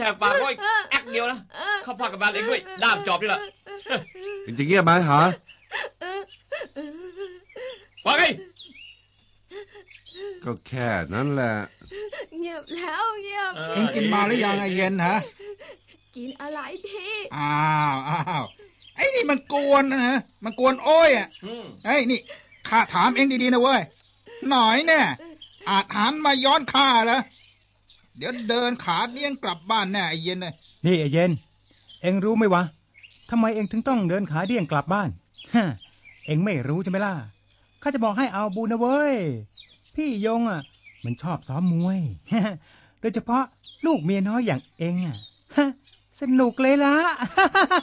แหกปากร้อยแอกเดียวนะเข้าพากกับบาลเองด้วยด้ามจอบนี่แหละเป็นอย่างเงี้ยไหมหาว่าไงก็แค่นั้นแหละ เงียบแล้วเงียบเอ็งกินมาหรือยังไอ้เย็นฮะ กินอะไรพี่อ้าวอ้าวไอ้นี่มันกวนนะฮะมันกวนโอ้ยอะอืมไอ้ยนี่ข้าถามเอ็งดีๆนะเว้ย หน่อยเนี่ยอาจหันมาย้อนข้าเหรอ เดี๋ยวเดินขาเดี้ยงกลับบ้านแน่ไอ้เย็นเลยนี่ไอ้เย็น เอ็งรู้ไหมวะทำไมเอ็งถึงต้องเดินขาเดี้ยงกลับบ้านฮะเอ็งไม่รู้ใช่ไหมล่ะข้าจะบอกให้เอาบุญนะเว้ย พี่ยงอะ มันชอบซ้อมมวย โดยเฉพาะลูกเมียน้อยอย่างเอ็งอะฮะสนุกเลยล่ะ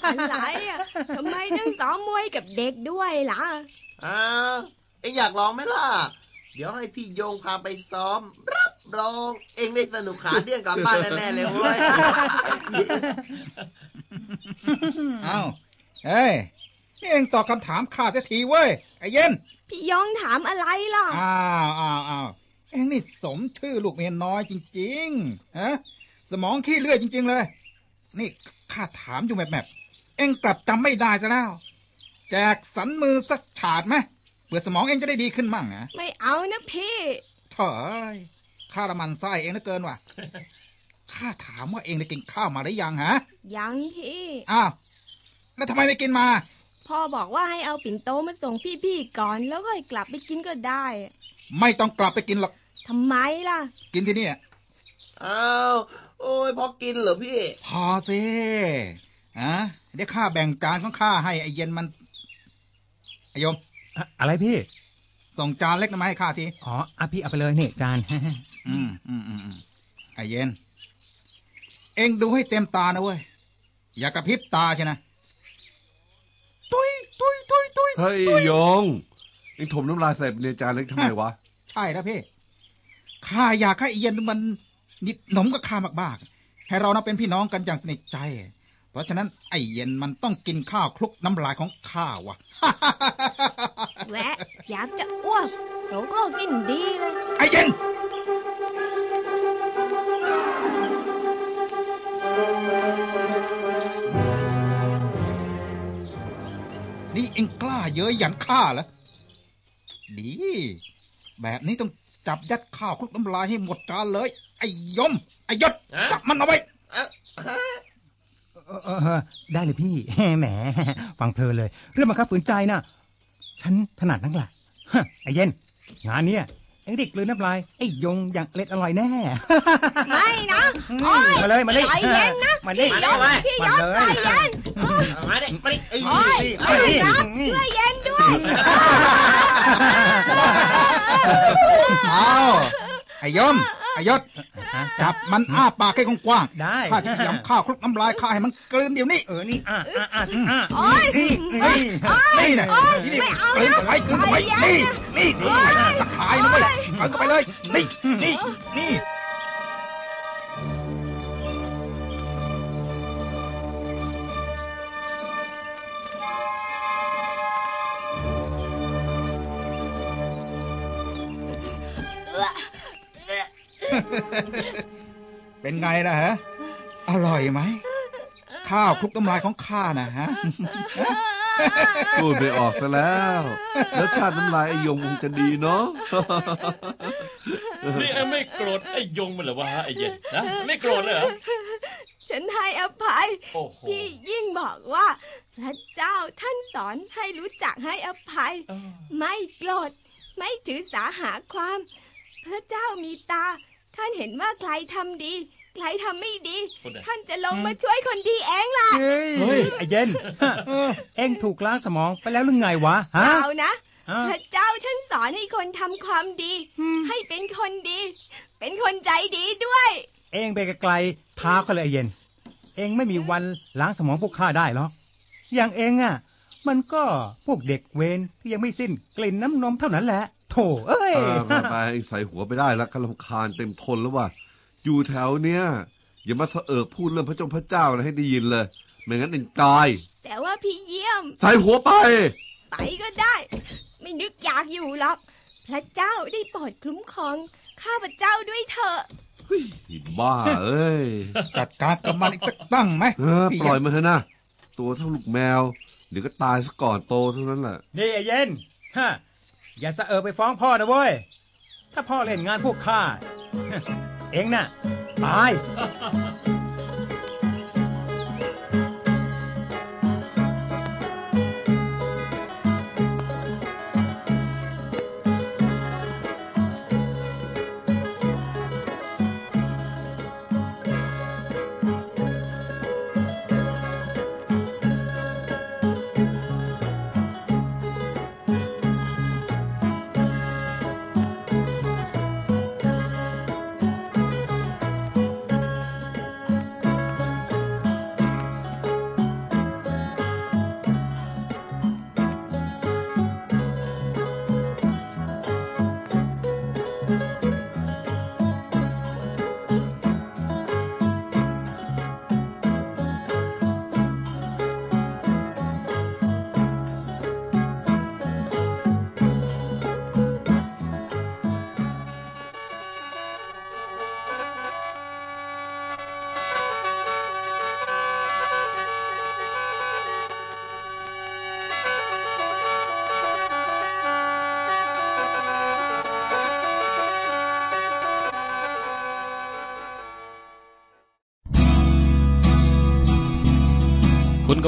อะไรอะทำไมต้องซ้อมมวยกับเด็กด้วยล่ะอ้าวเอ็งอยากลองไหมล่ะ เดี๋ยวให้พี่โยงพาไปซ้อม รับรอง เอ็งได้สนุกขาเดี้ยงกลับบ้านแน่ๆเลยเว้ยเอ้าเอ้ยนี่เอ็งตอบคำถามข้าเสียทีเว้ย ไอ้เย็น พี่ยองถามอะไรล่ะ อ้าวอ้าวอ้าวเอ็งนี่สมชื่อลูกเมียน้อยจริงๆฮะสมองขี้เลื่อยจริง ๆ เลย นี่ข้าถามอยู่แบบๆเอ็งกลับจำไม่ได้ซะแล้ว แจกสันมือสักฉาดไหม เพื่อสมองเอ็งจะได้ดีขึ้นมั่งนะไม่เอานะพี่เถอยข้าละมันไส้เองเหลือเกินว่ะข้าถามว่าเองได้กินข้าวมาหรือยังฮะ ยังพี่อ้าวแล้วทำไมไม่กินมา พ่อบอกว่าให้เอาปิ่นโตมาส่งพี่ๆก่อน แล้วก็กลับไปกินก็ได้ ไม่ต้องกลับไปกินหรอกทำไมล่ะ กินที่นี่อ้าวโอ้ยพอกินเหรอพี่ พอสิอะเดี๋ยวข้าแบ่งจานของข้าให้ไอ้เย็นมันไอ้โยม อะอะไรพี่ ส่งจานเล็กมาให้ข้าที อ๋ออะพี่เอาไปเลยนี่จาน อืมอืมอืมอืมไอ้เย็น เอ็งดูให้เต็มตานะเว้ย อย่ากระพริบตาใช่นะตุยตุยตุยตุยเฮ้ยโยงเอ็งถมน้ำลายใส่ในจานเล็กทำไมวะ ใช่แล้วพี่ข้าอยากให้ไอ้เย็นมันนิดหนมกับข้ามากๆให้เรานะเป็นพี่น้องกันอย่างสนิทใจเพ ราะฉะนั้นไอ้เย็นมันต้องกินข้าวคลุกน้ำลายของข้าวะแวะอยากจะอ้วกเราก็กินดีเลย ไอ้เย็น นี่เอ็งกล้าเย้ยหยันข้าเหรอ ดี แบบนี้ต้องจับยัดข้าวคลุกน้ำลายให้หมดจานเลย ไอ้ยม ไอ้ยศฮะจับมันเอาไว้ เออได้เลยพี่ แหม ฟังเพลินเลย เรื่องบังคับฝืนใจน่ะ ฉันถนัดนักล่ะไอ้เย็น งานเนี้ยไอ้เด็กลยน้ำลาย ไอ้ยงอย่างเล็ดอร่อยแน่ ไม่นะโอ้ยมาเลย มาเลยใจเย็นนะมาเลยพี่ยศพี่ยศมาเลยใจเย็นมาดิมาดิไอ้โอ้ยมาดิพี่ยศช่วยเย็นด้วยเอาไอ้ยม ยศจับมันอ้าปากให้กว้างๆได้ข้าจะยำข้าวคลุกน้ำลายข้าให้มันกลืนเดี๋ยวนี้ เออ นี่อะอะอะสิอะโอ๊ยนี่เฮ้ยนี่นี่นะนี่นี่ไม่เอากลืนเข้าไปกลืนเข้าไปไม่นี่เอานี่นี่ตะขายนะเว้ยกลืนเข้าไปเลย นี่นี่นี่ เป็นไงล่ะฮะ อร่อยไหม ข้าวคลุกน้ำลายของข้านะฮะ พูดไม่ออกซะแล้ว แล้วชาติน้ำลายไอ้ยงคงจะดีเนาะ นี่เอ็งไม่โกรธไอ้ยงมันเหรอวะฮะไอ้เย็นนะไม่โกรธเลยเหรอ ฉันให้อภัย โอ้โหพี่ยิ่งบอกว่า พระเจ้าท่านสอนให้รู้จักให้อภัย เออไม่โกรธไม่ถือสาหาความ พระเจ้ามีตา ท่านเห็นว่าใครทำดี ใครทำไม่ดี พูดได้ท่านจะลงมาช่วยคนดีเองล่ะเฮ้ยเฮ้ยไอ้เย็นฮะเออเองถูกล้างสมองไปแล้วหรือไงวะเปฮะล่านะฮะพระเจ้าท่านสอนให้คนทำความดี ให้เป็นคนดี เป็นคนใจดีด้วย เองไปไกลๆท้าเขาเลยไอ้เย็น เองไม่มีวันล้างสมองพวกข้าได้หรอกอย่างเองอะ มันก็พวกเด็กเวรที่ยังไม่สิ้นกลิ่นน้ำนมเท่านั้นแหละ โถเอ้ยเออมาไปใส่หัวไปได้แล้วกำลังคาญเต็มทนแล้วว่ะอยู่แถวเนี้ยอย่ามาสะเอิกพูดเรื่องพระเจ้าพระเจ้านะให้ได้ยินเลย ไม่งั้นเอ็นตาย แต่ว่าพี่เยี่ยม ใส่หัวไป ไปก็ได้ ไม่นึกอยากอยู่หรอกพระเจ้าได้โปรดคุ้มครองข้าพเจ้าด้วยเถอะเฮ้ยบ้าเอ้ยจัดการกับมันอีกสักตั้งไหมเออปล่อยมันเถอะนะตัวเท่าลูกแมวเดี๋ยวก็ตายซะก่อนโตเท่านั้นแหละนี่ไอ้เย็นฮะ อย่าสะเออไปฟ้องพ่อนะเว้ย ถ้าพ่อเล่นงานพวกข้า เองน่ะ ตาย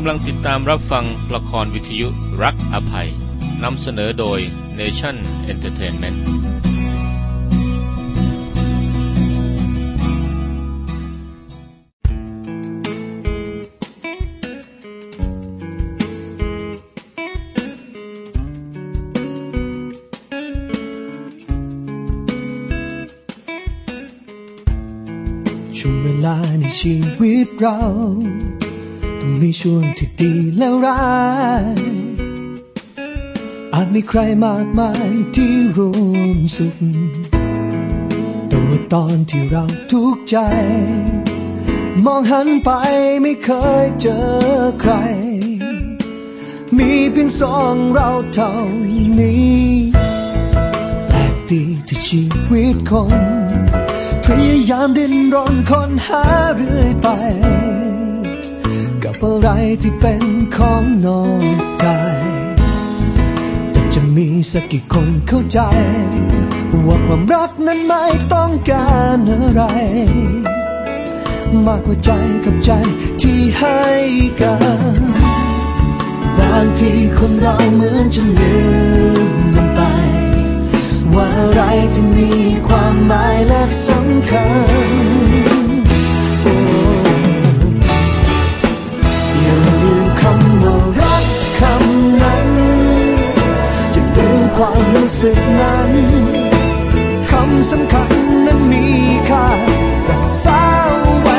กำลังติดตามรับฟังละครวิทยุรักอภัย นำเสนอโดย Nation Entertainment ช่วงเวลาในชีวิตเรา มีช่วงที่ดีและร้าย อาจมีใครมากมายที่ร่วมสุข แต่ว่าตอนที่เราทุกข์ใจ มองหันไปไม่เคยเจอใคร มีเพียงสองเราเท่านี้แปลกดีที่ชีวิตคน พยายามดิ้นรนค้นหาเรื่อยไป อะไรที่เป็นของนอกกายแต่จะมีสักกี่คนเข้าใจ ว่าความรักนั้นไม่ต้องการอะไร มากกว่าใจกับใจที่ให้กันบางทีคนเราเหมือนจะลืมมันไป ว่าอะไรที่มีความหมายและสำคัญ รู้สึกนั้นคำสำคัญนั้นมีค่าแต่สาไว้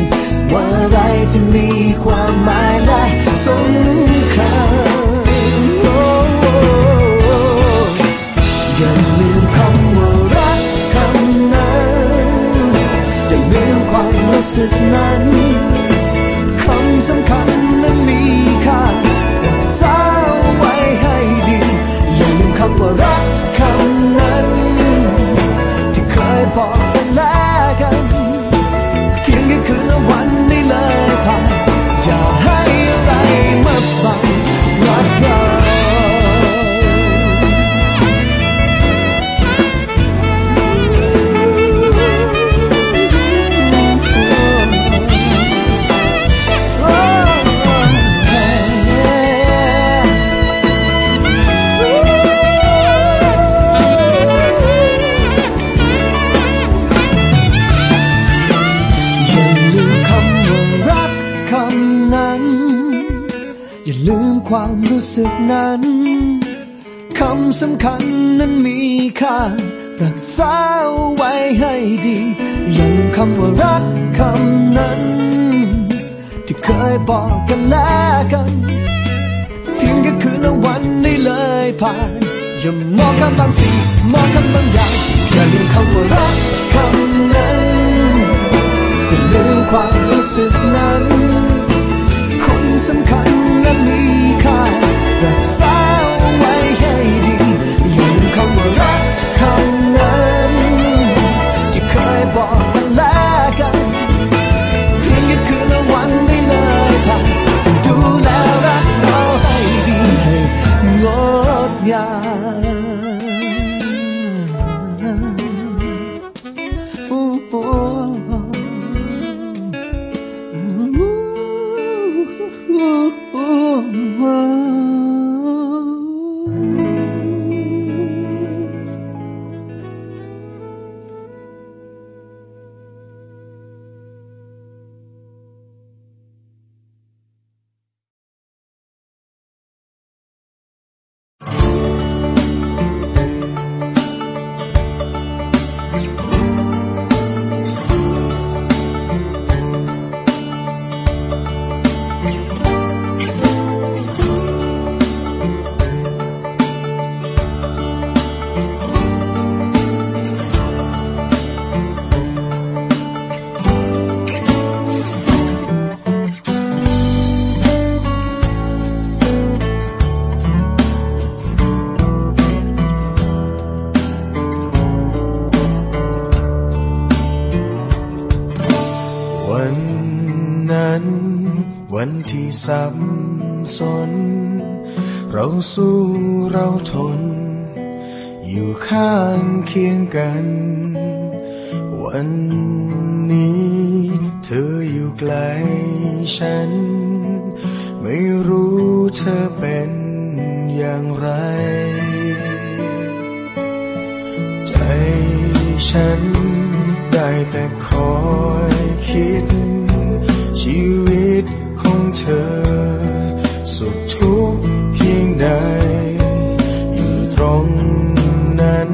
ว่าอะไรจะมีความหมายและสำ อย่าลืมความรู้สึกนั้นคำสำคัญนั้นมีค่า รักษาไว้ให้ดี อย่าลืมคำว่ารักคำนั้น ที่เคยบอกกันแล้วกัน เพียงแค่คืนละวันนี้เลยผ่าน อย่ามองคำบางสิ่งมองคำบางอย่าง อย่าลืมคำว่ารักคำนั้นอย่าลืมความรู้สึกนั้น ที่สับสน เราสู้เราทน อยู่ข้างเคียงกัน วันนี้ เธออยู่ไกลฉัน ไม่รู้เธอเป็นอย่างไร ใจฉันได้แต่คอยคิดชีวิต เธอ สุดทุกข์เพียงใด อยู่ตรงนั้น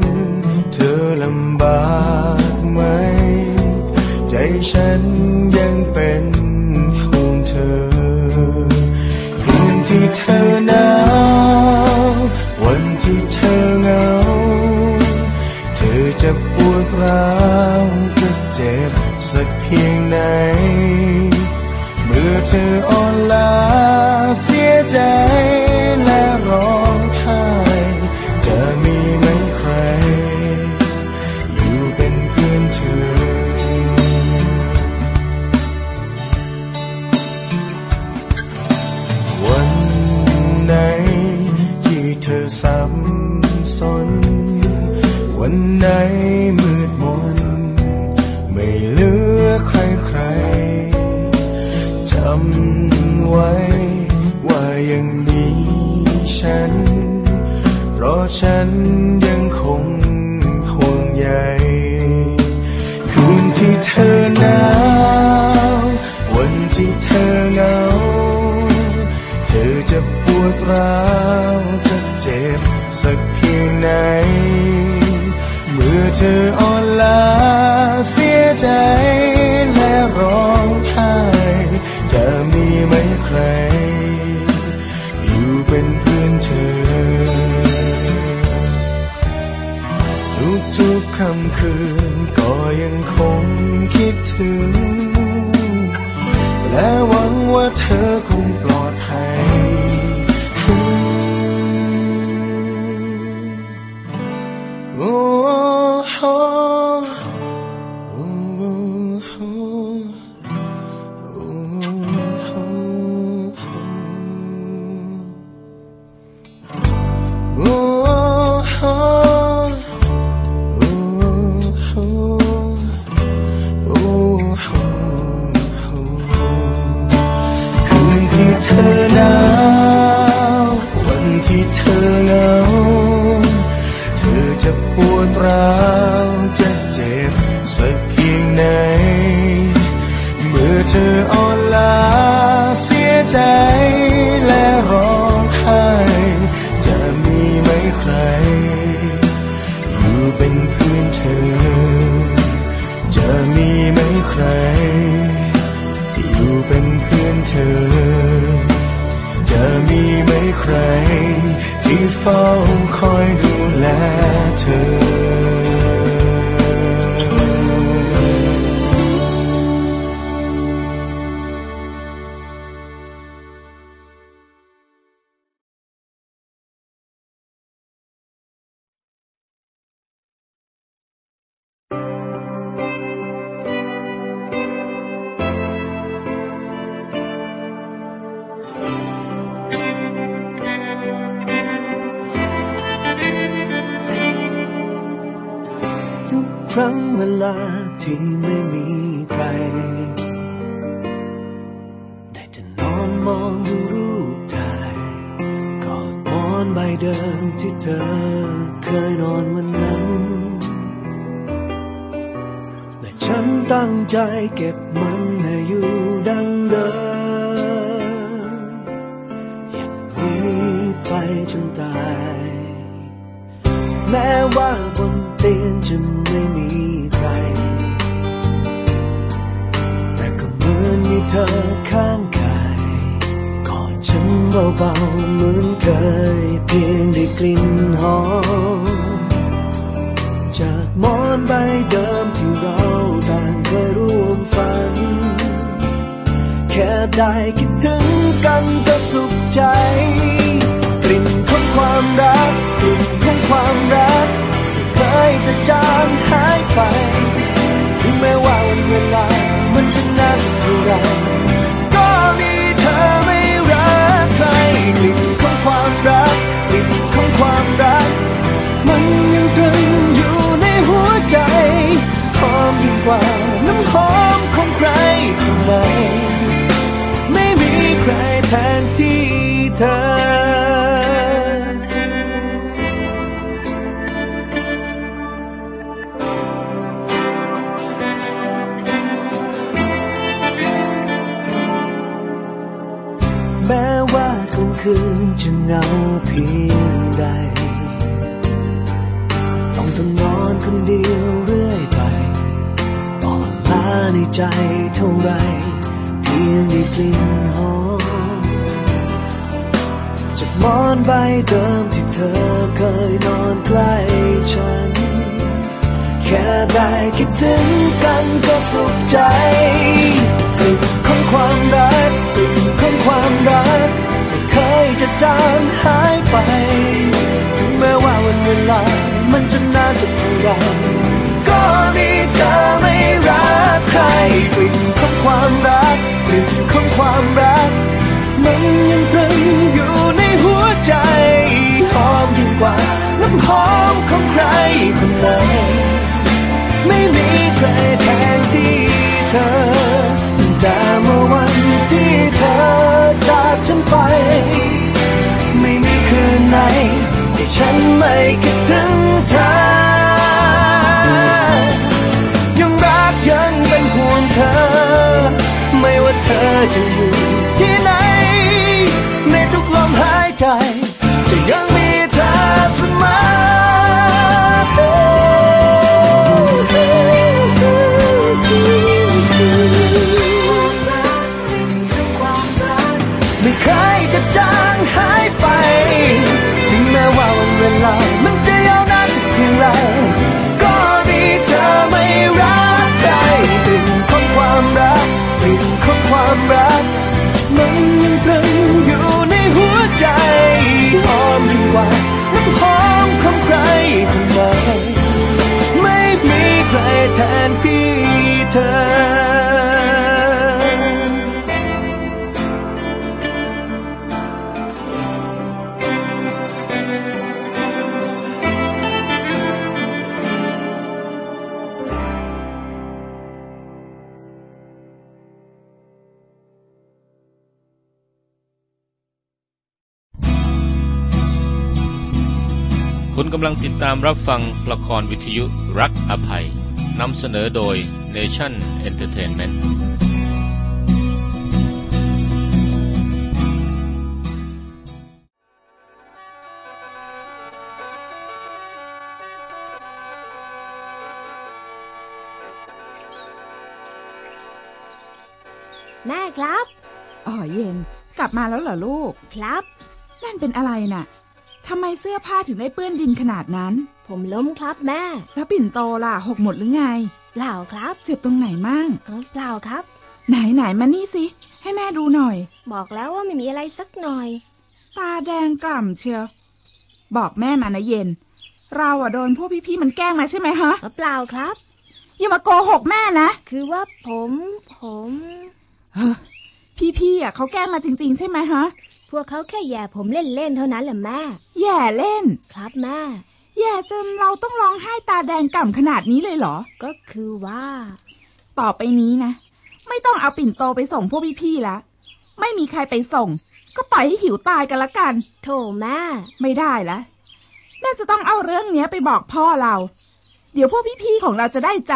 เธอลำบากไหม ใจฉันยังเป็นของเธอคืนที่เธอหนาววันที่เธอเหงา เธอจะปวดร้าวจะเจ็บสักเพียง ฉันยังคงห่วงใยคืนที่เธอหนาววัน โห ใจเก็บมันให้อยู่ดังเดิมอย่างนี้ไปจนตาย แม้ว่าบนเตียงจะไม่มีใคร แต่ก็เหมือนมีเธอข้างกายกอดฉันเบาๆเหมือนเคยเพียงได้กลิ่นหอมากหมใบเดิมที่เราต่างเคยร่วมฝัน แค่ได้คิดถึงกันก็สุขใจ กลิ่นของความรัก กลิ่นของความรักเคยจะจางหายไป ถึงแม้ว่าวันเวลา มันจะนานสักเท่าไหรก็มีเธอไม่รักใครกลิ่นของความรัก กลิ่นของความรัก มันยังตรึง หัวใจหอมยิ่งกว่าน้ำหอมของใครคนไหนไม่มีใครแทนที่เธอแม้ว่ากลางคืนจะเหงาเพียงใด ใจเท่าไร เพียงได้กลิ่นหอมจากหมอนใบเดิมที่เธอเคยนอนใกล้ฉัน แค่ได้คิดถึงกันก็สุขใจกลิ่นของความรักกลิ่นของความรักไม่เคยจะจางหายไป ถึงแม้ว่าวันเวลามันจะนานสักเท่าไร ฉันไม่คิดถึงเธอ ยังรักยังเป็นห่วงเธอ ไม่ว่าเธอจะอยู่ คุณกำลังติดตามรับฟังละครวิทยุรักอภัยนำเสนอโดย Nation Entertainment แม่ครับ อ๋อเย็น กลับมาแล้วเหรอลูก ครับ นั่นเป็นอะไรน่ะ ทำไมเสื้อผ้าถึงได้เปื้อนดินขนาดนั้น ผมล้มครับแม่ แล้วปิ่นโตล่ะหกหมดหรือไง เปล่าครับเจ็บตรงไหนมั่งเออเปล่าครับ ไหนไหนมานี่สิ ให้แม่ดูหน่อย บอกแล้วว่าไม่มีอะไรสักหน่อย ตาแดงกล่ำเชียว บอกแม่มานะเย็น เราอะโดนพวกพี่ๆมันแกล้งมาใช่ไหมฮะ เออเปล่าครับ อย่ามาโกหกแม่นะ คือว่าผมผมเฮ้อ พี่ๆอะเขาแกล้งมาจริง ๆ ใช่ไหมฮะ พวกเขาแค่แย่ผมเล่นๆเท่านั้นแหละแม่ แย่เล่น ครับแม่ แย่จนเราต้องร้องไห้ตาแดงก่ำขนาดนี้เลยเหรอ ก็คือว่า ต่อไปนี้นะ ไม่ต้องเอาปิ่นโตไปส่งพวกพี่ๆละ ไม่มีใครไปส่ง ก็ปล่อยให้หิวตายกันละกัน โถแม่ ไม่ได้ละแม่จะต้องเอาเรื่องเนี้ยไปบอกพ่อเรา เดี๋ยวพวกพี่ๆของเราจะได้ใจ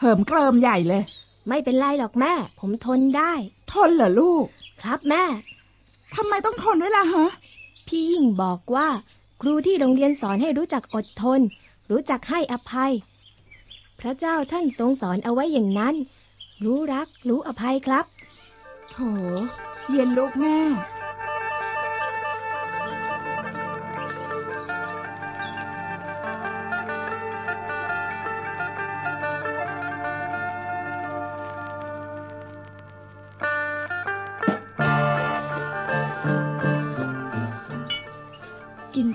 เหิมเกริมใหญ่เลย ไม่เป็นไรหรอกแม่ ผมทนได้ ทนเหรอลูก ครับแม่ ทำไมต้องทนด้วยล่ะฮะ พี่ยิ่งบอกว่า ครูที่โรงเรียนสอนให้รู้จักอดทน รู้จักให้อภัย พระเจ้าท่านทรงสอนเอาไว้อย่างนั้น รู้รักรู้อภัยครับ โถ เย็นลูกแม่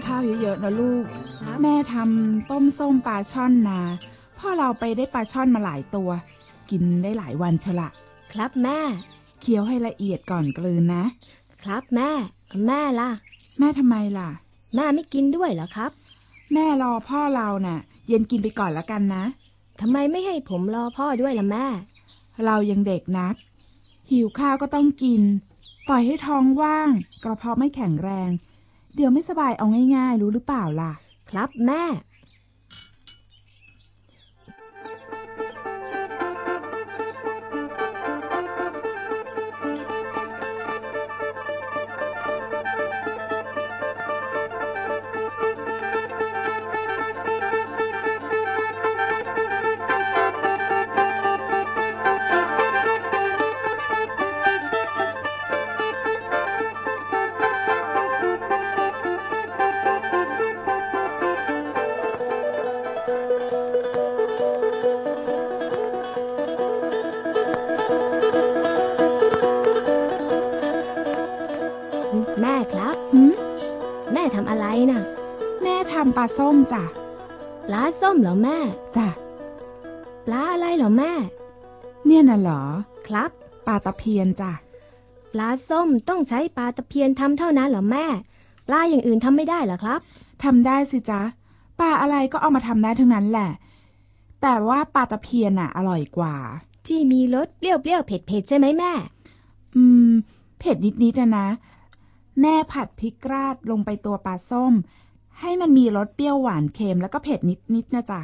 ข้าวเยอะๆนะลูกครับแม่ทำต้มส้มปลาช่อนนาพ่อเราไปได้ปลาช่อนมาหลายตัว กินได้หลายวันเชยวละ ครับแม่ เคี้ยวให้ละเอียดก่อนกลืนนะ ครับแม่ แม่ล่ะ แม่ทำไมล่ะ แม่ไม่กินด้วยเหรอครับ แม่รอพ่อเราน่ะ เย็นกินไปก่อนละกันนะทำไมไม่ให้ผมรอพ่อด้วยล่ะแม่ เรายังเด็กนัก หิวข้าวก็ต้องกิน ปล่อยให้ท้องว่าง กระเพาะไม่แข็งแรง เดี๋ยวไม่สบายเอาง่ายๆ รู้หรือเปล่าล่ะ ครับแม่ ส้มจ้ะปลาส้มเหรอแม่จ้ะปลาอะไรเหรอแม่ เนี่ยน่ะเหรอ ครับปลาตะเพียนจ้ะปลาส้มต้องใช้ปลาตะเพียนทำเท่านั้นเหรอแม่ ปลาอย่างอื่นทำไม่ได้เหรอครับทำได้สิจ๊ะปลาอะไรก็เอามาทำได้ทั้งนั้นแหละ แต่ว่าปลาตะเพียนน่ะ อร่อยกว่า ที่มีรสเปรี้ยวๆเผ็ดๆใช่ไหมแม่ อืม เผ็ดนิดๆนะนะ แม่ผัดพริกราดลงไปตัวปลาส้ม ให้มันมีรสเปรี้ยวหวานเค็มแล้วก็เผ็ดนิดๆนะจ๊ะ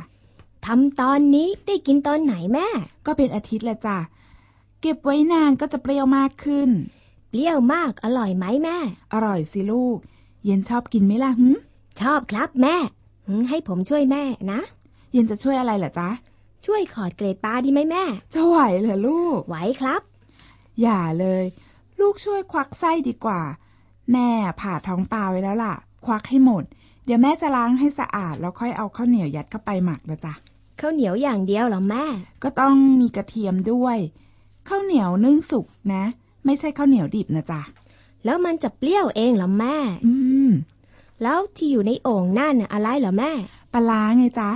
ทำตอนนี้ได้กินตอนไหนแม่ ก็เป็นอาทิตย์ละจ้ะ เก็บไว้นานก็จะเปรี้ยวมากขึ้น เปรี้ยวมากอร่อยไหมแม่ อร่อยสิลูก เย็นชอบกินไหมล่ะหึชอบครับแม่หึให้ผมช่วยแม่นะ เย็นจะช่วยอะไรเหรอจ๊ะ ช่วยขอดเกรดปลาดีไหมแม่ จะไหวเหรอลูก ไหวครับ อย่าเลย ลูกช่วยควักไส้ดีกว่า แม่ผ่าท้องปลาไว้แล้วล่ะ ควักให้หมด เดี๋ยวแม่จะล้างให้สะอาด แล้วค่อยเอาข้าวเหนียวยัดเข้าไปหมักนะจ๊ะข้าวเหนียวอย่างเดียวเหรอแม่ ก็ต้องมีกระเทียมด้วยข้าวเหนียวนึ่งสุกนะ ไม่ใช่ข้าวเหนียวดิบนะจ๊ะแล้วมันจะเปรี้ยวเองเหรอแม่ อืมแล้วที่อยู่ในโอ่งนั่นน่ะอะไรเหรอแม่ปลาร้าไงจ๊ะ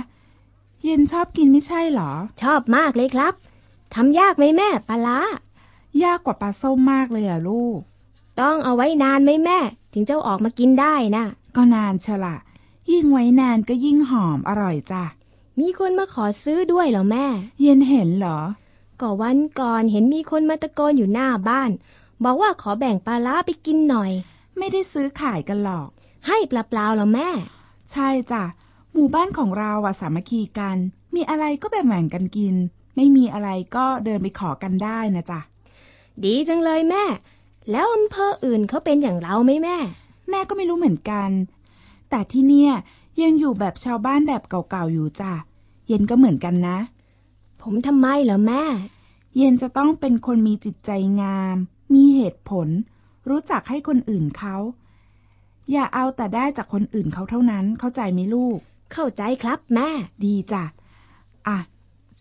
เย็นชอบกินไม่ใช่เหรอ ชอบมากเลยครับทำยากไหมแม่ปลาร้ายากกว่าปลาส้มมากเลยอะลูก ต้องเอาไว้นานไหมแม่ ถึงจะออกมากินได้นะก็นานเชยวละยิ่งไว้นานก็ยิ่งหอมอร่อยจ้ะ มีคนมาขอซื้อด้วยเหรอแม่ เย็นเห็นเหรอ ก็วันก่อนเห็นมีคนมาตะโกนอยู่หน้าบ้าน บอกว่าขอแบ่งปลาร้าไปกินหน่อย ไม่ได้ซื้อขายกันหรอก ให้เปล่าๆเหรอแม่ ใช่จ้ะ หมู่บ้านของเราอะสามัคคีกัน มีอะไรก็แบ่งๆกันกิน ไม่มีอะไรก็เดินไปขอกันได้นะจ๊ะดีจังเลยแม่ แล้วอำเภออื่นเขาเป็นอย่างเราไหมแม่ แม่ก็ไม่รู้เหมือนกัน แต่ที่เนี่ยยังอยู่แบบชาวบ้านแบบเก่าๆอยู่จ้ะ เย็นก็เหมือนกันนะ ผมทำไมเหรอแม่ เย็นจะต้องเป็นคนมีจิตใจงาม มีเหตุผล รู้จักให้คนอื่นเขา อย่าเอาแต่ได้จากคนอื่นเขาเท่านั้น เข้าใจไหมลูก เข้าใจครับแม่ ดีจ้ะ อะ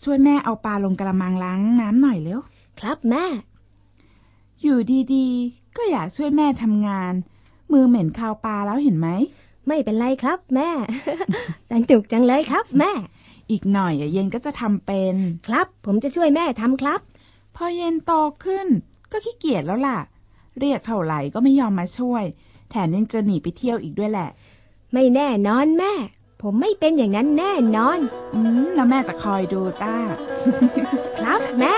ช่วยแม่เอาปลาลงกระมังล้างน้ำหน่อยเร็ว ครับแม่ อยู่ดีๆ ก็อยากช่วยแม่ทำงาน มือเหม็นคาวปลาแล้วเห็นไหม ไม่เป็นไรครับแม่ สนุกจังเลยครับแม่ อีกหน่อยอะเย็นก็จะทำเป็น ครับ ผมจะช่วยแม่ทำครับ พอเย็นโตขึ้น ก็ขี้เกียจแล้วล่ะ เรียกเท่าไหร่ก็ไม่ยอมมาช่วย แถมยังจะหนีไปเที่ยวอีกด้วยแหละ ไม่แน่นอนแม่ ผมไม่เป็นอย่างนั้นแน่นอน อืมแล้วแม่จะคอยดูจ้า ครับแม่